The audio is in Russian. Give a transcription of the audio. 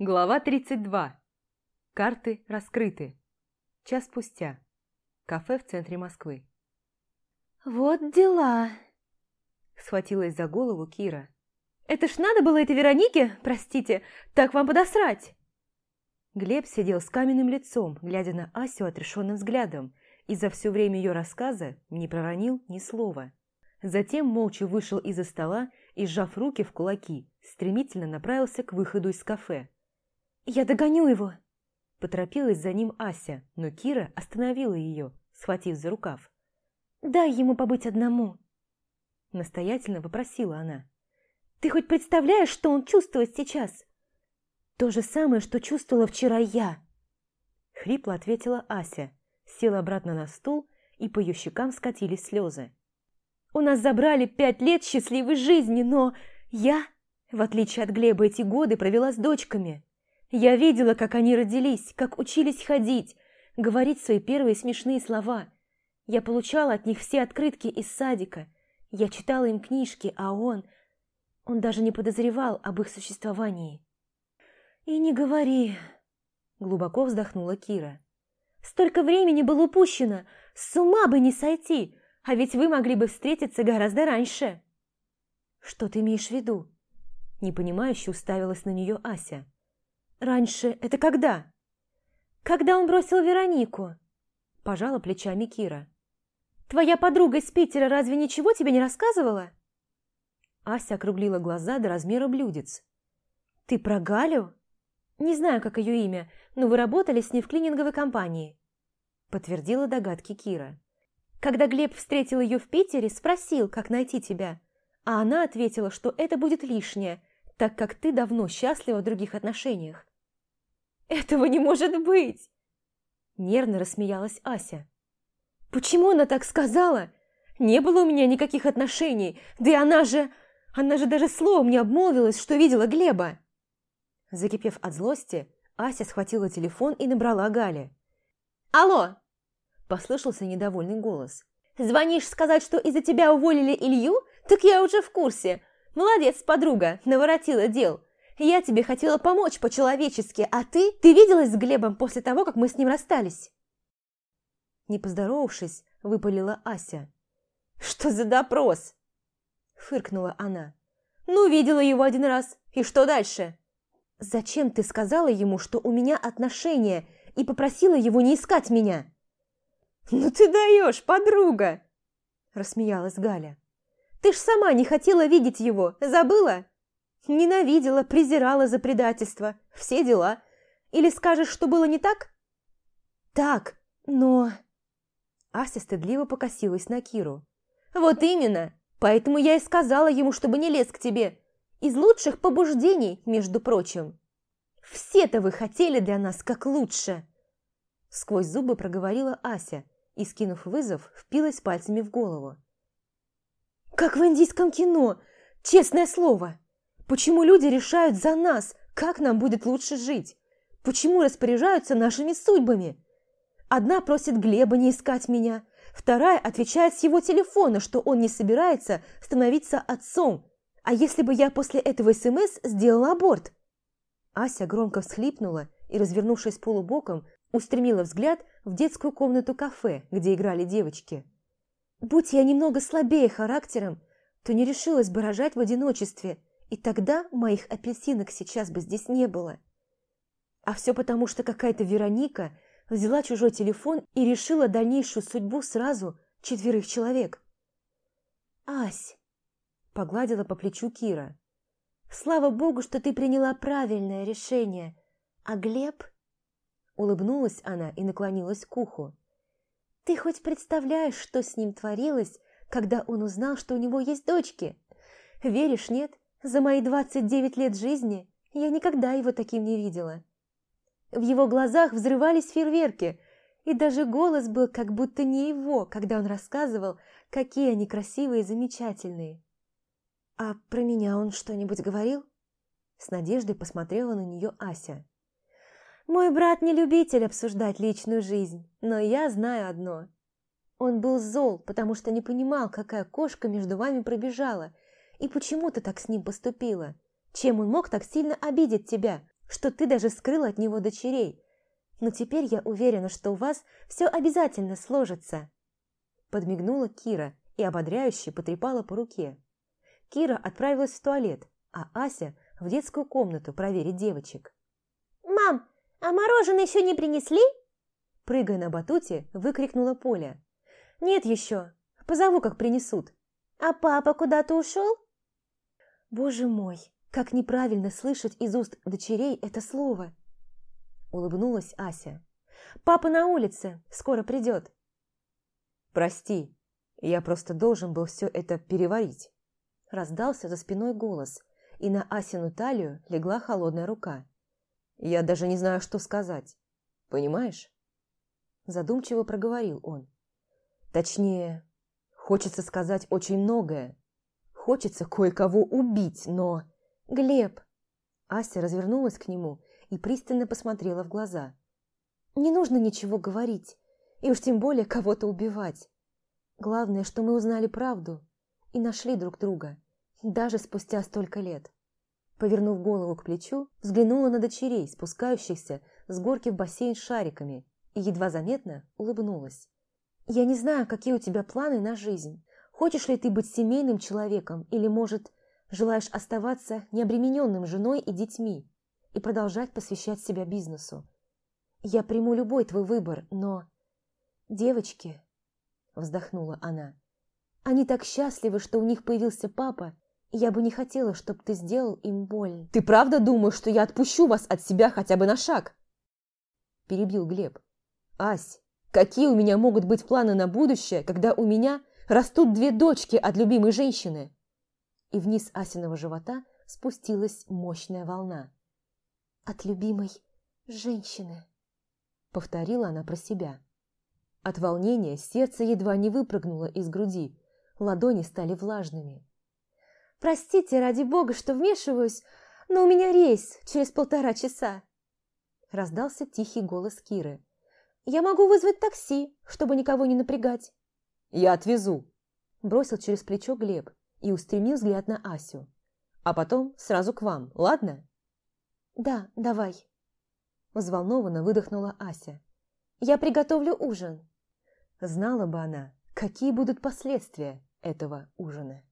Глава 32. Карты раскрыты. Час спустя. Кафе в центре Москвы. «Вот дела!» Схватилась за голову Кира. «Это ж надо было этой Веронике, простите, так вам подосрать!» Глеб сидел с каменным лицом, глядя на Асю отрешенным взглядом, и за все время ее рассказа не проронил ни слова. Затем молча вышел из-за стола и, сжав руки в кулаки, стремительно направился к выходу из кафе. «Я догоню его!» Поторопилась за ним Ася, но Кира остановила ее, схватив за рукав. «Дай ему побыть одному!» Настоятельно попросила она. «Ты хоть представляешь, что он чувствует сейчас?» «То же самое, что чувствовала вчера я!» Хрипло ответила Ася, села обратно на стул, и по ее щекам скатились слезы. «У нас забрали пять лет счастливой жизни, но я, в отличие от Глеба, эти годы провела с дочками. Я видела, как они родились, как учились ходить, говорить свои первые смешные слова. Я получала от них все открытки из садика. Я читала им книжки, а он... Он даже не подозревал об их существовании. «И не говори», — глубоко вздохнула Кира. «Столько времени было упущено, с ума бы не сойти, а ведь вы могли бы встретиться гораздо раньше». «Что ты имеешь в виду?» Непонимающе уставилась на нее Ася. «Раньше это когда?» «Когда он бросил Веронику?» Пожала плечами Кира. «Твоя подруга из Питера разве ничего тебе не рассказывала?» Ася округлила глаза до размера блюдец. «Ты про Галю?» «Не знаю, как ее имя, но вы работали с ней в клининговой компании», подтвердила догадки Кира. Когда Глеб встретил ее в Питере, спросил, как найти тебя, а она ответила, что это будет лишнее, так как ты давно счастлива в других отношениях. «Этого не может быть!» Нервно рассмеялась Ася. «Почему она так сказала? Не было у меня никаких отношений, да и она же... Она же даже словом не обмолвилась, что видела Глеба!» Закипев от злости, Ася схватила телефон и набрала Гале. «Алло!» – послышался недовольный голос. «Звонишь сказать, что из-за тебя уволили Илью? Так я уже в курсе. Молодец, подруга, наворотила дел. Я тебе хотела помочь по-человечески, а ты... Ты виделась с Глебом после того, как мы с ним расстались?» Не поздоровавшись, выпалила Ася. «Что за допрос?» Фыркнула она. «Ну, видела его один раз. И что дальше?» «Зачем ты сказала ему, что у меня отношения, и попросила его не искать меня?» «Ну ты даешь, подруга!» Рассмеялась Галя. «Ты ж сама не хотела видеть его, забыла?» Ненавидела, презирала за предательство. Все дела. Или скажешь, что было не так? Так, но... Ася стыдливо покосилась на Киру. Вот именно. Поэтому я и сказала ему, чтобы не лез к тебе. Из лучших побуждений, между прочим. Все-то вы хотели для нас как лучше. Сквозь зубы проговорила Ася и, скинув вызов, впилась пальцами в голову. «Как в индийском кино! Честное слово!» Почему люди решают за нас, как нам будет лучше жить? Почему распоряжаются нашими судьбами? Одна просит Глеба не искать меня, вторая отвечает с его телефона, что он не собирается становиться отцом. А если бы я после этого СМС сделала аборт? Ася громко всхлипнула и, развернувшись полубоком, устремила взгляд в детскую комнату кафе, где играли девочки. Будь я немного слабее характером, то не решилась бы рожать в одиночестве – и тогда моих апельсинок сейчас бы здесь не было. А все потому, что какая-то Вероника взяла чужой телефон и решила дальнейшую судьбу сразу четверых человек. «Ась!» – погладила по плечу Кира. «Слава богу, что ты приняла правильное решение. А Глеб?» Улыбнулась она и наклонилась к уху. «Ты хоть представляешь, что с ним творилось, когда он узнал, что у него есть дочки? Веришь, нет? За мои 29 лет жизни я никогда его таким не видела. В его глазах взрывались фейерверки, и даже голос был как будто не его, когда он рассказывал, какие они красивые и замечательные. «А про меня он что-нибудь говорил?» С надеждой посмотрела на нее Ася. «Мой брат не любитель обсуждать личную жизнь, но я знаю одно. Он был зол, потому что не понимал, какая кошка между вами пробежала – и почему ты так с ним поступила? Чем он мог так сильно обидеть тебя? что ты даже скрыла от него дочерей. Но теперь я уверена, что у вас все обязательно сложится. Подмигнула Кира и ободряюще потрепала по руке. Кира отправилась в туалет, а Ася в детскую комнату проверить девочек. «Мам, а мороженое еще не принесли?» Прыгая на батуте, выкрикнула Поля. «Нет еще. Позову, как принесут». «А папа куда-то ушел?» «Боже мой, как неправильно слышать из уст дочерей это слово!» Улыбнулась Ася. «Папа на улице, скоро придет». «Прости, я просто должен был все это переварить». Раздался за спиной голос, и на Асину талию легла холодная рука. «Я даже не знаю, что сказать. Понимаешь?» Задумчиво проговорил он. «Точнее, хочется сказать очень многое. Хочется кое-кого убить, но...» «Глеб!» Ася развернулась к нему и пристально посмотрела в глаза. «Не нужно ничего говорить, и уж тем более кого-то убивать. Главное, что мы узнали правду и нашли друг друга, даже спустя столько лет». Повернув голову к плечу, взглянула на дочерей, спускающихся с горки в бассейн с шариками, и едва заметно улыбнулась. «Я не знаю, какие у тебя планы на жизнь. Хочешь ли ты быть семейным человеком или, может, желаешь оставаться необремененным женой и детьми и продолжать посвящать себя бизнесу? Я приму любой твой выбор, но... Девочки, вздохнула она, они так счастливы, что у них появился папа, и я бы не хотела, чтобы ты сделал им боль. Ты правда думаешь, что я отпущу вас от себя хотя бы на шаг? Перебил Глеб. Ась, какие у меня могут быть планы на будущее, когда у меня растут две дочки от любимой женщины?» И вниз Асиного живота спустилась мощная волна. «От любимой женщины», — повторила она про себя. От волнения сердце едва не выпрыгнуло из груди, ладони стали влажными. «Простите, ради бога, что вмешиваюсь, но у меня рейс через полтора часа», — раздался тихий голос Киры. «Я могу вызвать такси, чтобы никого не напрягать». «Я отвезу», – бросил через плечо Глеб и устремил взгляд на Асю. «А потом сразу к вам, ладно?» «Да, давай», – взволнованно выдохнула Ася. «Я приготовлю ужин». Знала бы она, какие будут последствия этого ужина.